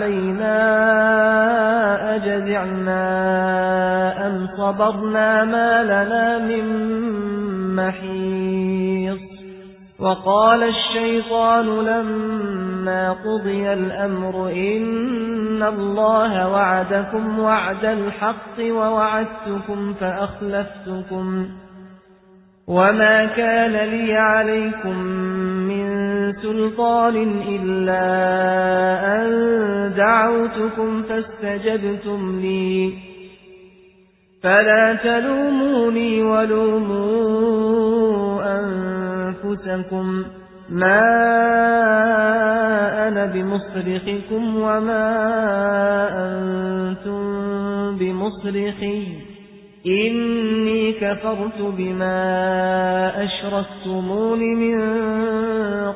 علينا أجزعنا أم صبرنا ما لنا من محيص وقال الشيطان لما قضي الأمر إن الله وعدكم وعد الحق ووعدتكم فأخلفتكم وما كان لي عليكم سلطان إلا أن دعوتكم فاستجبتم لي. فلا تلوموني ولوموا أنفسكم. ما أنا بمصرخكم وما أنتم بمصرخي. إني كفرت بما أشركتمون من